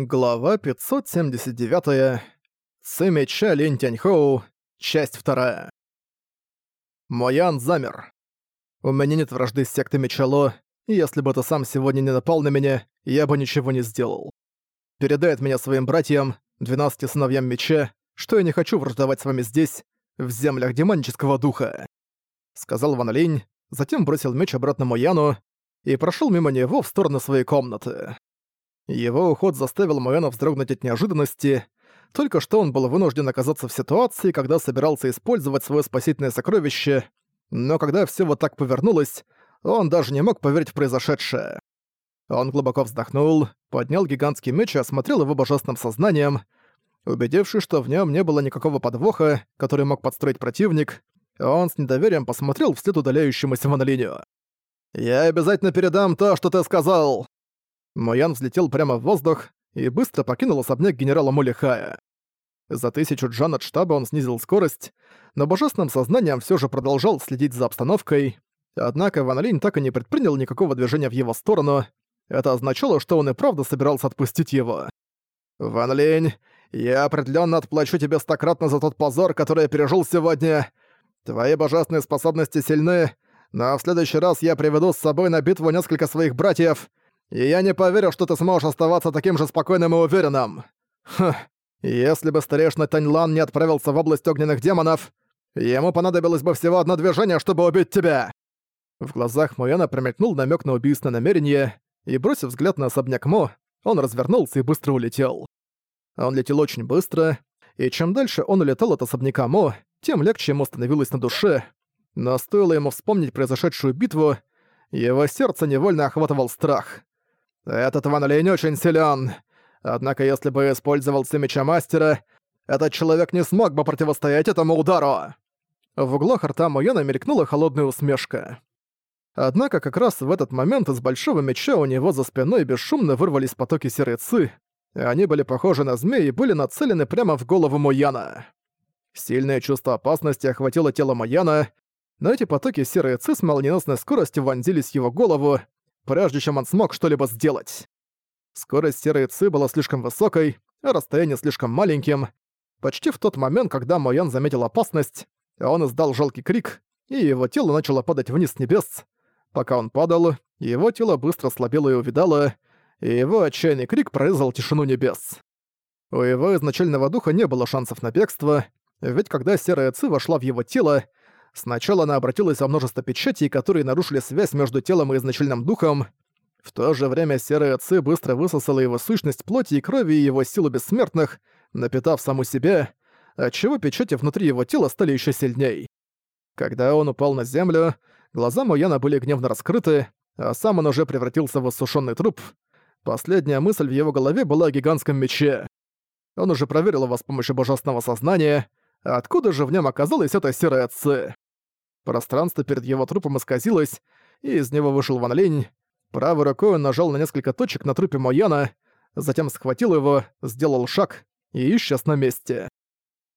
Глава 579. Цимича Линь Тяньхоу. Часть 2. Моян замер. У меня нет вражды с сектами Чало, и если бы ты сам сегодня не напал на меня, я бы ничего не сделал. Передай от меня своим братьям, 12 сыновьям меча, что я не хочу враждовать с вами здесь, в землях демонического духа. Сказал Ван Линь, затем бросил меч обратно Мояну и прошел мимо него в сторону своей комнаты. Его уход заставил Моэна вздрогнуть от неожиданности. Только что он был вынужден оказаться в ситуации, когда собирался использовать свое спасительное сокровище, но когда все вот так повернулось, он даже не мог поверить в произошедшее. Он глубоко вздохнул, поднял гигантский меч и осмотрел его божественным сознанием. Убедившись, что в нем не было никакого подвоха, который мог подстроить противник, он с недоверием посмотрел вслед удаляющемуся монолинию. «Я обязательно передам то, что ты сказал!» Моян взлетел прямо в воздух и быстро покинул особняк генерала Молихая. За тысячу джан от штаба он снизил скорость, но божественным сознанием все же продолжал следить за обстановкой. Однако Ван Линь так и не предпринял никакого движения в его сторону. Это означало, что он и правда собирался отпустить его. «Ван Линь, я определенно отплачу тебе стократно за тот позор, который я пережил сегодня. Твои божественные способности сильны, но в следующий раз я приведу с собой на битву несколько своих братьев, и я не поверю, что ты сможешь оставаться таким же спокойным и уверенным. Хм, если бы старейшина Таньлан не отправился в область огненных демонов, ему понадобилось бы всего одно движение, чтобы убить тебя!» В глазах Мояна промелькнул намек на убийственное намерение, и, бросив взгляд на особняк Мо, он развернулся и быстро улетел. Он летел очень быстро, и чем дальше он улетал от особняка Мо, тем легче ему становилось на душе, но стоило ему вспомнить произошедшую битву, его сердце невольно охватывал страх. Этот Ван Линь очень силен. Однако если бы использовался меча мастера, этот человек не смог бы противостоять этому удару. В углах рта Мояна мелькнула холодная усмешка. Однако как раз в этот момент из большого меча у него за спиной бесшумно вырвались потоки серой ци. Они были похожи на змеи и были нацелены прямо в голову Мояна. Сильное чувство опасности охватило тело Мояна, но эти потоки серой ци с молниеносной скоростью вонзились в его голову, прежде чем он смог что-либо сделать. Скорость серой ци была слишком высокой, а расстояние слишком маленьким. Почти в тот момент, когда Моян заметил опасность, он издал жалкий крик, и его тело начало падать вниз с небес. Пока он падал, его тело быстро слабело и увидало, и его отчаянный крик прорезал тишину небес. У его изначального духа не было шансов на бегство, ведь когда серая ци вошла в его тело, Сначала она обратилась во множество печатей, которые нарушили связь между телом и изначальным духом. В то же время серая ци быстро высосала его сущность плоти и крови и его силу бессмертных, напитав саму себя, отчего печати внутри его тела стали еще сильней. Когда он упал на землю, глаза Мояна были гневно раскрыты, а сам он уже превратился в иссушенный труп. Последняя мысль в его голове была о гигантском мече. Он уже проверил его с помощью божественного сознания, Откуда же в нем оказалась эта серая ци? Пространство перед его трупом исказилось, и из него вышел Ван Линь. Правой рукой он нажал на несколько точек на трупе Мояна, затем схватил его, сделал шаг и исчез на месте.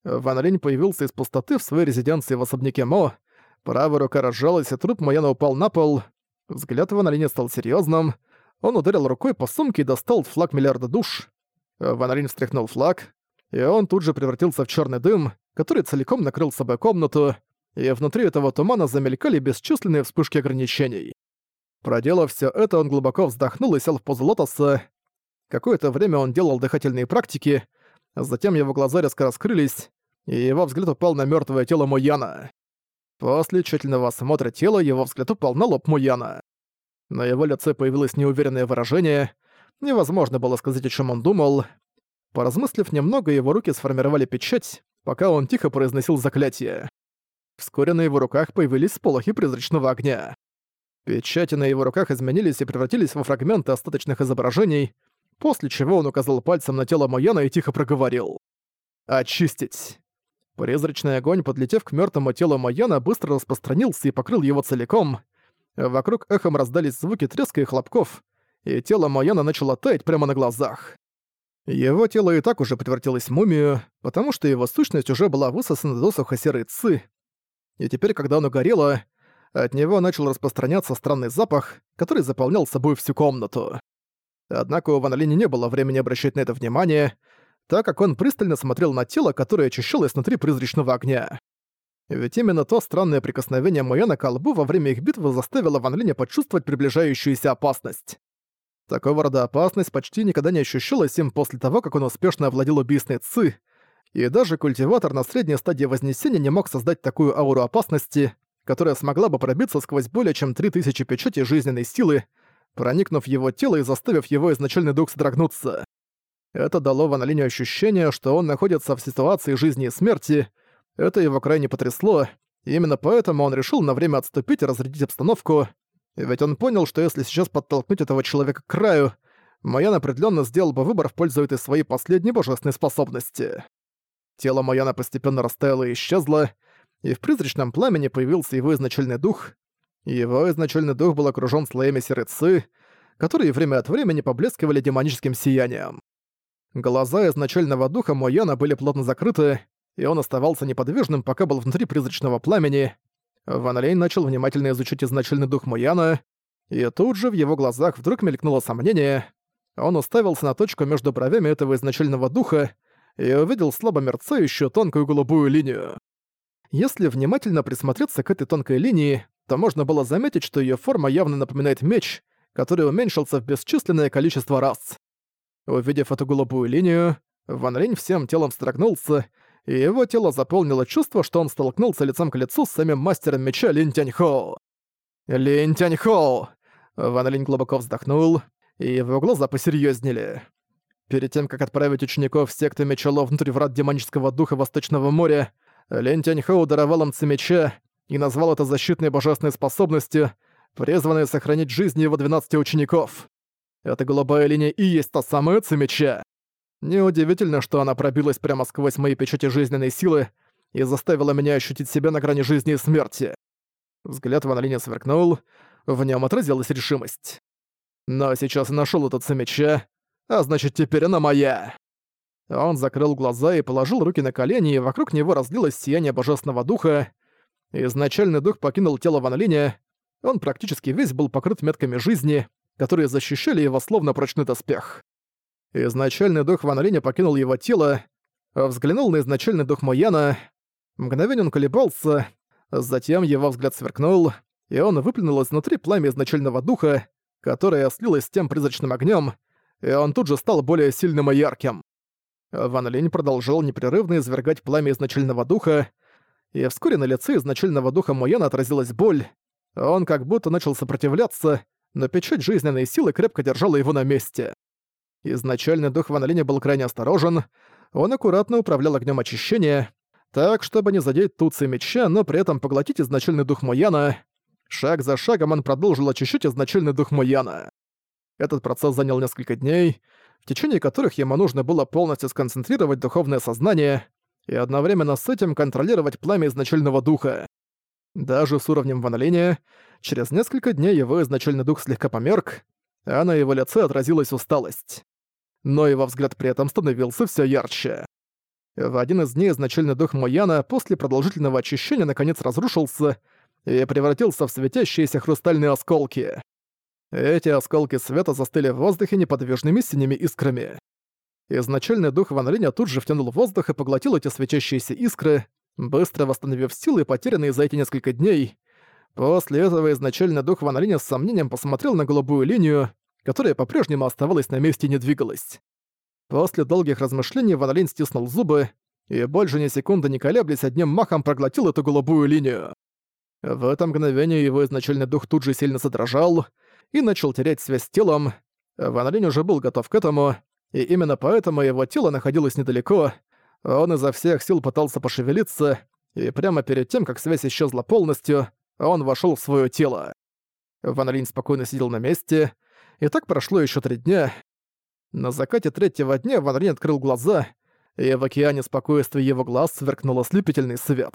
Ван Линь появился из пустоты в своей резиденции в особняке Мо. Правая рука разжалась, и труп Мояна упал на пол. Взгляд Ван Линя стал серьезным. Он ударил рукой по сумке и достал флаг миллиарда душ. Ван Линь встряхнул флаг, и он тут же превратился в черный дым, который целиком накрыл собой комнату, и внутри этого тумана замелькали бесчисленные вспышки ограничений. Проделав все это, он глубоко вздохнул и сел в позу лотоса. Какое-то время он делал дыхательные практики, затем его глаза резко раскрылись, и его взгляд упал на мертвое тело Муяна. После тщательного осмотра тела его взгляд упал на лоб Муяна. На его лице появилось неуверенное выражение, невозможно было сказать, о чем он думал. Поразмыслив немного, его руки сформировали печать, пока он тихо произносил заклятие. Вскоре на его руках появились сполохи призрачного огня. Печати на его руках изменились и превратились во фрагменты остаточных изображений, после чего он указал пальцем на тело Мояна и тихо проговорил. «Очистить». Призрачный огонь, подлетев к мертвому телу Мояна, быстро распространился и покрыл его целиком. Вокруг эхом раздались звуки треска и хлопков, и тело Мояна начало таять прямо на глазах. Его тело и так уже превратилось в мумию, потому что его сущность уже была высосана досуха серой цы. И теперь, когда оно горело, от него начал распространяться странный запах, который заполнял собой всю комнату. Однако у Ван Линя не было времени обращать на это внимание, так как он пристально смотрел на тело, которое очищалось внутри призрачного огня. Ведь именно то странное прикосновение Мояна к колбу во время их битвы заставило Ван Линя почувствовать приближающуюся опасность. Такого рода опасность почти никогда не ощущалась им после того, как он успешно овладел убийственной Ци, и даже культиватор на средней стадии Вознесения не мог создать такую ауру опасности, которая смогла бы пробиться сквозь более чем 3000 печатей жизненной силы, проникнув в его тело и заставив его изначальный дух содрогнуться. Это дало Ван Линю ощущение, что он находится в ситуации жизни и смерти. Это его крайне потрясло, и именно поэтому он решил на время отступить и разрядить обстановку, ведь он понял, что если сейчас подтолкнуть этого человека к краю, Маян определенно сделал бы выбор в пользу этой своей последней божественной способности. Тело Маяна постепенно растаяло и исчезло, и в призрачном пламени появился его изначальный дух. Его изначальный дух был окружён слоями серой ци, которые время от времени поблескивали демоническим сиянием. Глаза изначального духа Мояна были плотно закрыты, и он оставался неподвижным, пока был внутри призрачного пламени. Ван Лейн начал внимательно изучить изначальный дух Мояна, и тут же в его глазах вдруг мелькнуло сомнение. Он уставился на точку между бровями этого изначального духа и увидел слабо мерцающую тонкую голубую линию. Если внимательно присмотреться к этой тонкой линии, то можно было заметить, что ее форма явно напоминает меч, который уменьшился в бесчисленное количество раз. Увидев эту голубую линию, Ван Линь всем телом строгнулся, и его тело заполнило чувство, что он столкнулся лицом к лицу с самим мастером меча Лин Тяньхоу. «Лин Тяньхоу!» Ван Линь глубоко вздохнул, и его глаза посерьезнели. Перед тем, как отправить учеников секты Мечелов внутрь врат демонического духа Восточного моря, Лин Тяньхоу даровал им меча и назвал это защитной божественной способностью, призванной сохранить жизни его 12 учеников. Эта голубая линия и есть та самая Цимеча. Неудивительно, что она пробилась прямо сквозь мои печати жизненной силы и заставила меня ощутить себя на грани жизни и смерти. Взгляд Ван Линя сверкнул, в нем отразилась решимость. Но сейчас я нашёл этот Цимеча, а значит теперь она моя. Он закрыл глаза и положил руки на колени, и вокруг него разлилось сияние божественного духа. Изначальный дух покинул тело Ван Линя, он практически весь был покрыт метками жизни, которые защищали его словно прочный доспех. Изначальный дух Ван Линя покинул его тело, взглянул на изначальный дух Мояна. Мгновение он колебался, затем его взгляд сверкнул, и он выплюнул изнутри пламя изначального духа, которое слилось с тем призрачным огнем, и он тут же стал более сильным и ярким. Ван Линь продолжал непрерывно извергать пламя изначального духа, и вскоре на лице изначального духа Мояна отразилась боль. Он как будто начал сопротивляться, но печать жизненной силы крепко держала его на месте. Изначальный дух Ван Линя был крайне осторожен, он аккуратно управлял огнем очищения, так, чтобы не задеть туцы меча, но при этом поглотить изначальный дух Мояна. Шаг за шагом он продолжил очищать изначальный дух Мояна. Этот процесс занял несколько дней, в течение которых ему нужно было полностью сконцентрировать духовное сознание и одновременно с этим контролировать пламя изначального духа. Даже с уровнем Ван через несколько дней его изначальный дух слегка померк, а на его лице отразилась усталость. Но его взгляд при этом становился все ярче. В один из дней изначальный дух Мояна после продолжительного очищения наконец разрушился и превратился в светящиеся хрустальные осколки. Эти осколки света застыли в воздухе неподвижными синими искрами. Изначальный дух Ван Линя тут же втянул воздух и поглотил эти светящиеся искры, быстро восстановив силы, потерянные за эти несколько дней. После этого изначальный дух Ван Линя с сомнением посмотрел на голубую линию, которая по-прежнему оставалась на месте и не двигалась. После долгих размышлений Ван Линь стиснул зубы и больше ни секунды не колеблясь одним махом проглотил эту голубую линию. В это мгновение его изначальный дух тут же сильно задрожал, и начал терять связь с телом. Ван Линь уже был готов к этому, и именно поэтому его тело находилось недалеко. Он изо всех сил пытался пошевелиться, и прямо перед тем, как связь исчезла полностью, он вошел в свое тело. Ван Линь спокойно сидел на месте, и так прошло еще три дня. На закате третьего дня Ван Линь открыл глаза, и в океане спокойствия его глаз сверкнул ослепительный свет.